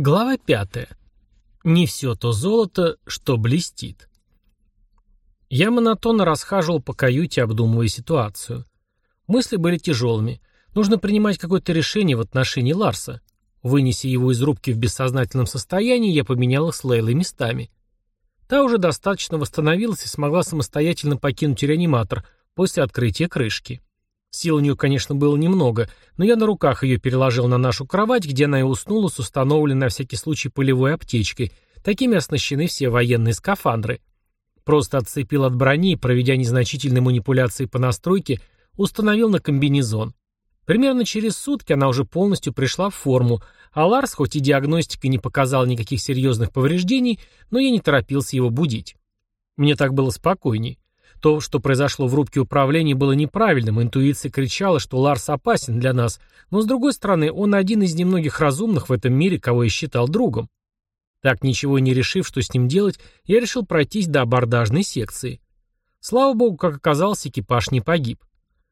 Глава пятая. Не все то золото, что блестит. Я монотонно расхаживал по каюте, обдумывая ситуацию. Мысли были тяжелыми. Нужно принимать какое-то решение в отношении Ларса. Вынеся его из рубки в бессознательном состоянии, я поменял их с Лейлой местами. Та уже достаточно восстановилась и смогла самостоятельно покинуть реаниматор после открытия крышки. Сил у нее, конечно, было немного, но я на руках ее переложил на нашу кровать, где она и уснула с установленной на всякий случай полевой аптечкой. Такими оснащены все военные скафандры. Просто отцепил от брони и, проведя незначительные манипуляции по настройке, установил на комбинезон. Примерно через сутки она уже полностью пришла в форму, а Ларс, хоть и диагностика не показала никаких серьезных повреждений, но я не торопился его будить. Мне так было спокойней. То, что произошло в рубке управления, было неправильным, интуиция кричала, что Ларс опасен для нас, но, с другой стороны, он один из немногих разумных в этом мире, кого я считал другом. Так, ничего не решив, что с ним делать, я решил пройтись до абордажной секции. Слава богу, как оказалось, экипаж не погиб.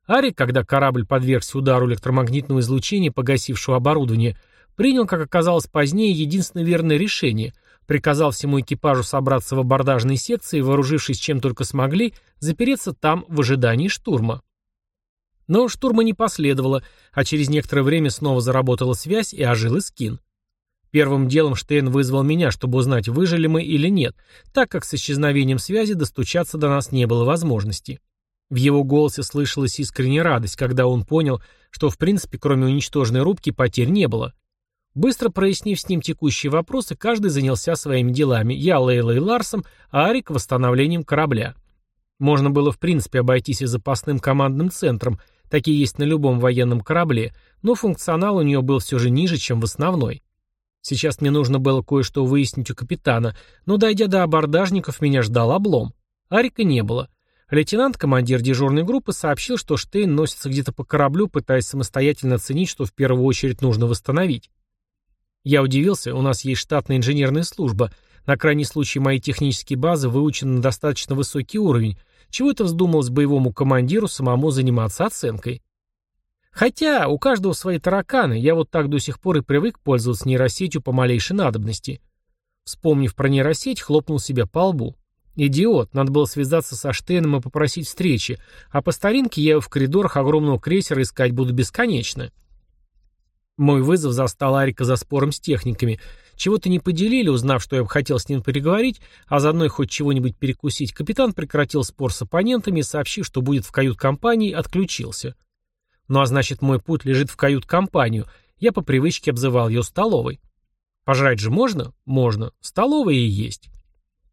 Арик, когда корабль подвергся удару электромагнитного излучения, погасившего оборудование, принял, как оказалось позднее, единственное верное решение – приказал всему экипажу собраться в абордажной секции вооружившись чем только смогли, запереться там в ожидании штурма. Но штурма не последовало, а через некоторое время снова заработала связь и ожил Искин. Первым делом Штейн вызвал меня, чтобы узнать, выжили мы или нет, так как с исчезновением связи достучаться до нас не было возможности. В его голосе слышалась искренняя радость, когда он понял, что в принципе кроме уничтоженной рубки потерь не было. Быстро прояснив с ним текущие вопросы, каждый занялся своими делами. Я Лейлой Ларсом, а Арик восстановлением корабля. Можно было в принципе обойтись и запасным командным центром, такие есть на любом военном корабле, но функционал у нее был все же ниже, чем в основной. Сейчас мне нужно было кое-что выяснить у капитана, но дойдя до абордажников, меня ждал облом. Арика не было. Лейтенант, командир дежурной группы, сообщил, что Штейн носится где-то по кораблю, пытаясь самостоятельно оценить, что в первую очередь нужно восстановить. Я удивился, у нас есть штатная инженерная служба. На крайний случай мои технические базы выучены на достаточно высокий уровень. Чего это вздумалось боевому командиру самому заниматься оценкой? Хотя у каждого свои тараканы, я вот так до сих пор и привык пользоваться нейросетью по малейшей надобности. Вспомнив про нейросеть, хлопнул себя по лбу. Идиот, надо было связаться со Штейном и попросить встречи, а по старинке я в коридорах огромного крейсера искать буду бесконечно. Мой вызов застал Арика за спором с техниками. Чего-то не поделили, узнав, что я бы хотел с ним переговорить, а заодно и хоть чего-нибудь перекусить, капитан прекратил спор с оппонентами и, сообщив, что будет в кают-компании, отключился. Ну а значит, мой путь лежит в кают-компанию. Я по привычке обзывал ее столовой. Пожрать же можно? Можно. Столовая и есть.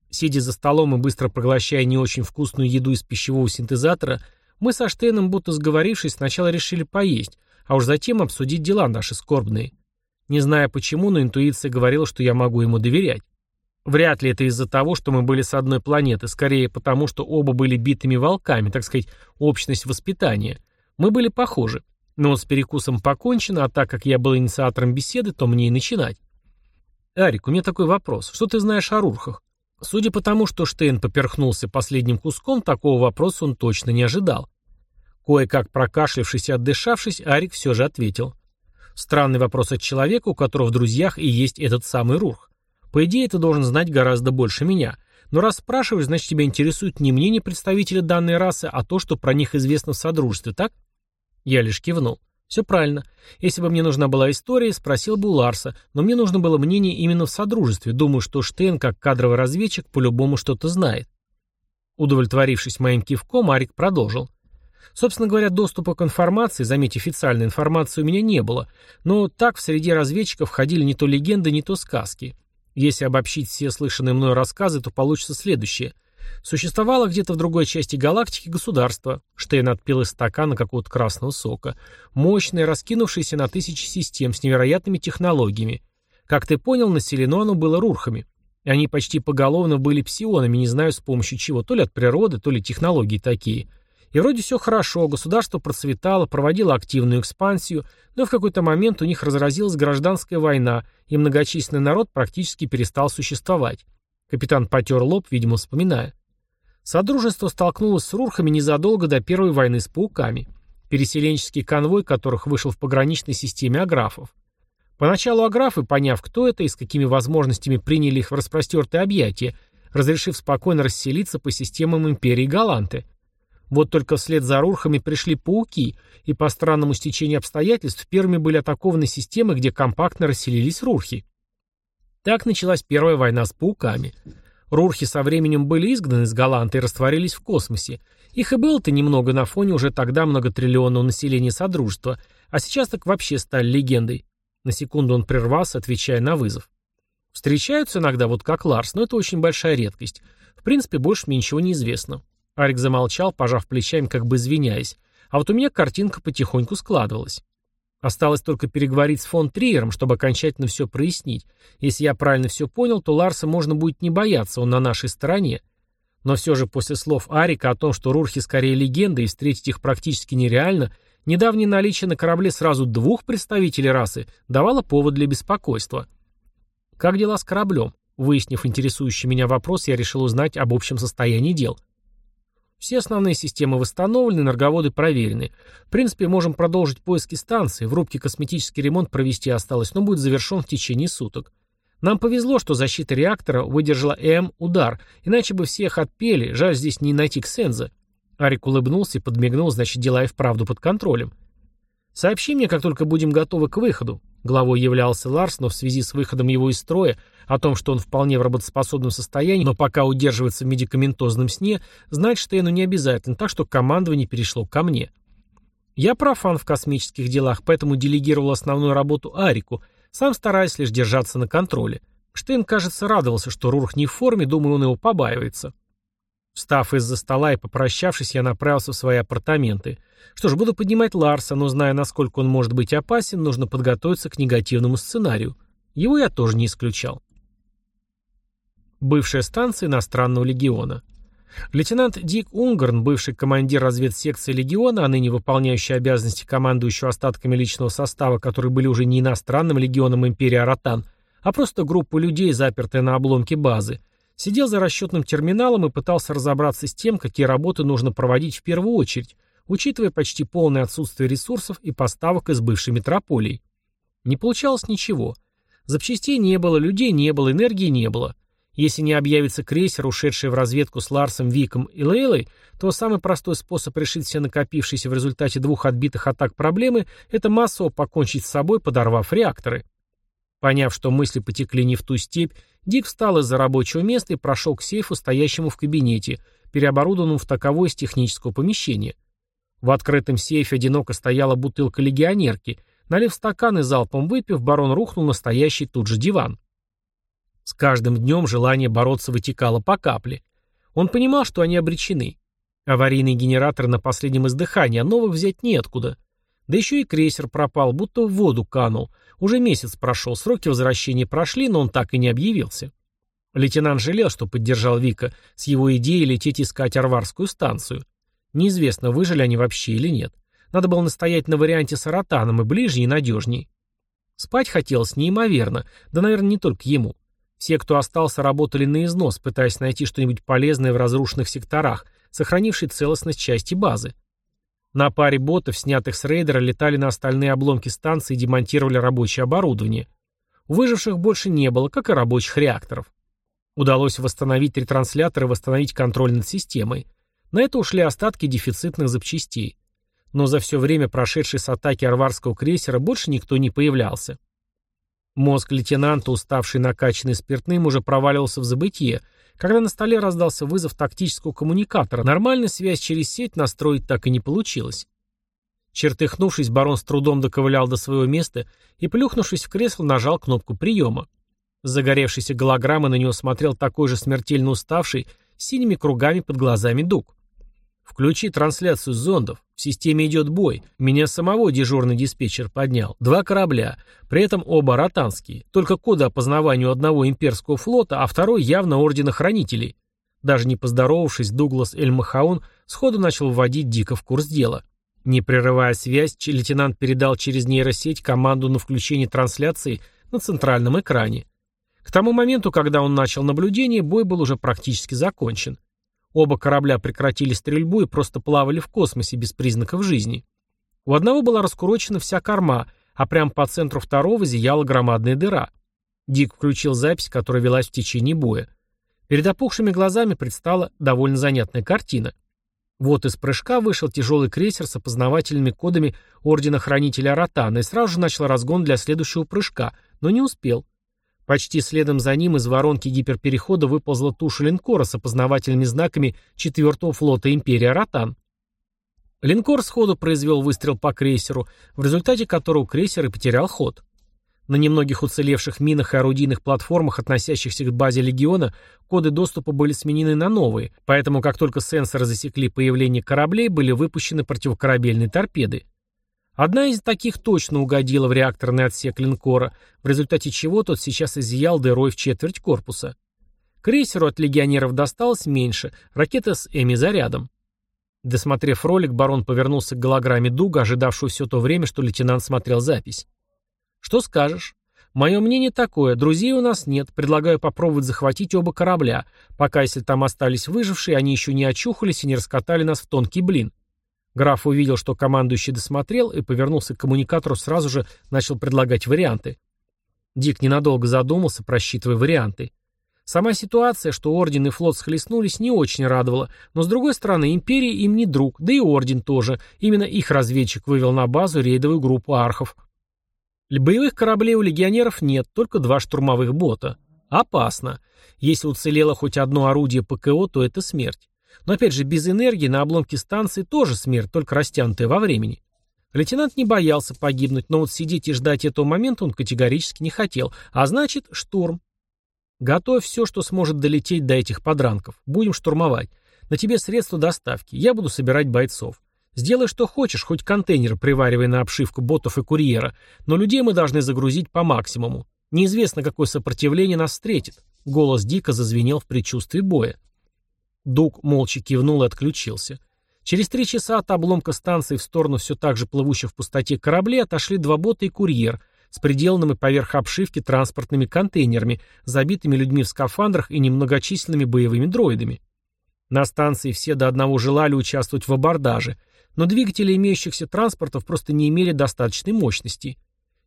Сидя за столом и быстро проглощая не очень вкусную еду из пищевого синтезатора, мы со Штейном, будто сговорившись, сначала решили поесть, а уж затем обсудить дела наши скорбные. Не зная почему, но интуиция говорила, что я могу ему доверять. Вряд ли это из-за того, что мы были с одной планеты, скорее потому, что оба были битыми волками, так сказать, общность воспитания. Мы были похожи. Но с перекусом покончено, а так как я был инициатором беседы, то мне и начинать. Арик, у меня такой вопрос. Что ты знаешь о рурхах? Судя по тому, что Штейн поперхнулся последним куском, такого вопроса он точно не ожидал. Кое-как прокашлявшись и отдышавшись, Арик все же ответил. Странный вопрос от человека, у которого в друзьях и есть этот самый Рурх. По идее, ты должен знать гораздо больше меня. Но раз спрашиваешь, значит тебя интересует не мнение представителя данной расы, а то, что про них известно в Содружестве, так? Я лишь кивнул. Все правильно. Если бы мне нужна была история, спросил бы у Ларса, но мне нужно было мнение именно в Содружестве. Думаю, что Штейн, как кадровый разведчик, по-любому что-то знает. Удовлетворившись моим кивком, Арик продолжил. Собственно говоря, доступа к информации, заметь, официальной информации у меня не было, но так в среде разведчиков ходили не то легенды, не то сказки. Если обобщить все слышанные мной рассказы, то получится следующее. Существовало где-то в другой части галактики государство. Штейн отпил из стакана какого-то красного сока. Мощное, раскинувшееся на тысячи систем с невероятными технологиями. Как ты понял, населено оно было рурхами. Они почти поголовно были псионами, не знаю с помощью чего, то ли от природы, то ли технологии такие – и вроде все хорошо, государство процветало, проводило активную экспансию, но в какой-то момент у них разразилась гражданская война, и многочисленный народ практически перестал существовать. Капитан потер лоб, видимо, вспоминая. Содружество столкнулось с рурхами незадолго до Первой войны с пауками, переселенческий конвой которых вышел в пограничной системе аграфов. Поначалу аграфы, поняв, кто это и с какими возможностями приняли их в распростертые объятия, разрешив спокойно расселиться по системам империи Галанты. Вот только вслед за рурхами пришли пауки, и по странному стечению обстоятельств первыми были атакованы системы, где компактно расселились рурхи. Так началась первая война с пауками. Рурхи со временем были изгнаны из Галанты и растворились в космосе. Их и было-то немного на фоне уже тогда многотриллионного населения Содружества, а сейчас так вообще стали легендой. На секунду он прервался, отвечая на вызов. Встречаются иногда вот как Ларс, но это очень большая редкость. В принципе, больше мне ничего не известно. Арик замолчал, пожав плечами, как бы извиняясь. А вот у меня картинка потихоньку складывалась. Осталось только переговорить с фон Триером, чтобы окончательно все прояснить. Если я правильно все понял, то Ларса можно будет не бояться, он на нашей стороне. Но все же после слов Арика о том, что Рурхи скорее легенда и встретить их практически нереально, недавнее наличие на корабле сразу двух представителей расы давало повод для беспокойства. Как дела с кораблем? Выяснив интересующий меня вопрос, я решил узнать об общем состоянии дел. — все основные системы восстановлены, энерговоды проверены. В принципе, можем продолжить поиски станции. В рубке косметический ремонт провести осталось, но будет завершен в течение суток. Нам повезло, что защита реактора выдержала М удар, иначе бы всех отпели, жаль здесь не найти Ксенза. Арик улыбнулся и подмигнул, значит, дела и вправду под контролем. Сообщи мне, как только будем готовы к выходу. Главой являлся Ларс, но в связи с выходом его из строя, о том, что он вполне в работоспособном состоянии, но пока удерживается в медикаментозном сне, знать Штейну не обязательно, так что командование перешло ко мне. Я профан в космических делах, поэтому делегировал основную работу Арику, сам стараясь лишь держаться на контроле. Штейн, кажется, радовался, что Рурх не в форме, думаю, он его побаивается. Встав из-за стола и попрощавшись, я направился в свои апартаменты. Что ж, буду поднимать Ларса, но зная, насколько он может быть опасен, нужно подготовиться к негативному сценарию. Его я тоже не исключал. Бывшая станция иностранного легиона. Лейтенант Дик Унгарн, бывший командир разведсекции легиона, а ныне выполняющий обязанности командующего остатками личного состава, которые были уже не иностранным легионом империи Аратан, а просто группа людей, запертая на обломке базы, Сидел за расчетным терминалом и пытался разобраться с тем, какие работы нужно проводить в первую очередь, учитывая почти полное отсутствие ресурсов и поставок из бывшей метрополии. Не получалось ничего. Запчастей не было, людей не было, энергии не было. Если не объявится крейсер, ушедший в разведку с Ларсом, Виком и Лейлой, то самый простой способ решить все накопившиеся в результате двух отбитых атак проблемы – это массово покончить с собой, подорвав реакторы. Поняв, что мысли потекли не в ту степь, Дик встал из-за рабочего места и прошел к сейфу, стоящему в кабинете, переоборудованному в таковое из технического помещения. В открытом сейфе одиноко стояла бутылка легионерки. Налив стакан и залпом выпив, барон рухнул на стоящий тут же диван. С каждым днем желание бороться вытекало по капле. Он понимал, что они обречены. Аварийный генератор на последнем издыхании, а новых взять неоткуда. Да еще и крейсер пропал, будто в воду канул. Уже месяц прошел, сроки возвращения прошли, но он так и не объявился. Лейтенант жалел, что поддержал Вика с его идеей лететь искать Арварскую станцию. Неизвестно, выжили они вообще или нет. Надо было настоять на варианте с Аратаном и ближе, и надежней. Спать хотелось неимоверно, да, наверное, не только ему. Все, кто остался, работали на износ, пытаясь найти что-нибудь полезное в разрушенных секторах, сохранившей целостность части базы. На паре ботов, снятых с рейдера, летали на остальные обломки станции и демонтировали рабочее оборудование. Выживших больше не было, как и рабочих реакторов. Удалось восстановить ретрансляторы и восстановить контроль над системой. На это ушли остатки дефицитных запчастей. Но за все время, прошедшее с атаки арварского крейсера, больше никто не появлялся. Мозг лейтенанта, уставший накачанный спиртным, уже проваливался в забытие, когда на столе раздался вызов тактического коммуникатора, нормальную связь через сеть настроить так и не получилось. Чертыхнувшись, барон с трудом доковылял до своего места и, плюхнувшись в кресло, нажал кнопку приема. С загоревшейся голограммы на него смотрел такой же смертельно уставший, с синими кругами под глазами дуг. «Включи трансляцию с зондов. В системе идет бой. Меня самого дежурный диспетчер поднял. Два корабля. При этом оба ротанские. Только коды опознавания у одного имперского флота, а второй явно ордена хранителей». Даже не поздоровавшись, Дуглас Эль-Махаун сходу начал вводить Дика в курс дела. Не прерывая связь, лейтенант передал через нейросеть команду на включение трансляции на центральном экране. К тому моменту, когда он начал наблюдение, бой был уже практически закончен. Оба корабля прекратили стрельбу и просто плавали в космосе без признаков жизни. У одного была раскурочена вся корма, а прямо по центру второго зияла громадная дыра. Дик включил запись, которая велась в течение боя. Перед опухшими глазами предстала довольно занятная картина. Вот из прыжка вышел тяжелый крейсер с опознавательными кодами Ордена Хранителя Ротана и сразу же начал разгон для следующего прыжка, но не успел. Почти следом за ним из воронки гиперперехода выползла туша линкора с опознавательными знаками 4-го флота Империя Ротан. Линкор сходу произвел выстрел по крейсеру, в результате которого крейсер и потерял ход. На немногих уцелевших минах и орудийных платформах, относящихся к базе Легиона, коды доступа были сменены на новые, поэтому как только сенсоры засекли появление кораблей, были выпущены противокорабельные торпеды. Одна из таких точно угодила в реакторный отсек линкора, в результате чего тот сейчас изъял дырой в четверть корпуса. Крейсеру от легионеров досталось меньше, ракета с Эми зарядом. Досмотрев ролик, барон повернулся к голограмме Дуга, ожидавшего все то время, что лейтенант смотрел запись. «Что скажешь?» «Мое мнение такое. Друзей у нас нет. Предлагаю попробовать захватить оба корабля, пока, если там остались выжившие, они еще не очухались и не раскатали нас в тонкий блин. Граф увидел, что командующий досмотрел, и повернулся к коммуникатору, сразу же начал предлагать варианты. Дик ненадолго задумался, просчитывая варианты. Сама ситуация, что Орден и флот схлестнулись, не очень радовала, но с другой стороны, Империя им не друг, да и Орден тоже. Именно их разведчик вывел на базу рейдовую группу архов. Боевых кораблей у легионеров нет, только два штурмовых бота. Опасно. Если уцелело хоть одно орудие ПКО, то это смерть. Но опять же, без энергии на обломке станции тоже смерть, только растянутая во времени. Лейтенант не боялся погибнуть, но вот сидеть и ждать этого момента он категорически не хотел. А значит, штурм. Готовь все, что сможет долететь до этих подранков. Будем штурмовать. На тебе средства доставки. Я буду собирать бойцов. Сделай, что хочешь, хоть контейнер приваривай на обшивку ботов и курьера, но людей мы должны загрузить по максимуму. Неизвестно, какое сопротивление нас встретит. Голос дико зазвенел в предчувствии боя. Дуг молча кивнул и отключился. Через три часа от обломка станции в сторону все так же плывущих в пустоте кораблей отошли два бота и курьер с приделанными поверх обшивки транспортными контейнерами, забитыми людьми в скафандрах и немногочисленными боевыми дроидами. На станции все до одного желали участвовать в абордаже, но двигатели имеющихся транспортов просто не имели достаточной мощности –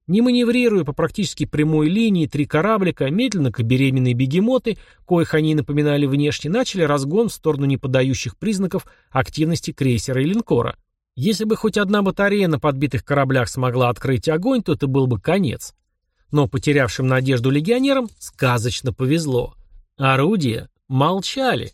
не маневрируя по практически прямой линии, три кораблика, медленно как беременные бегемоты, коих они напоминали внешне, начали разгон в сторону неподающих признаков активности крейсера и линкора. Если бы хоть одна батарея на подбитых кораблях смогла открыть огонь, то это был бы конец. Но потерявшим надежду легионерам сказочно повезло. Орудия молчали.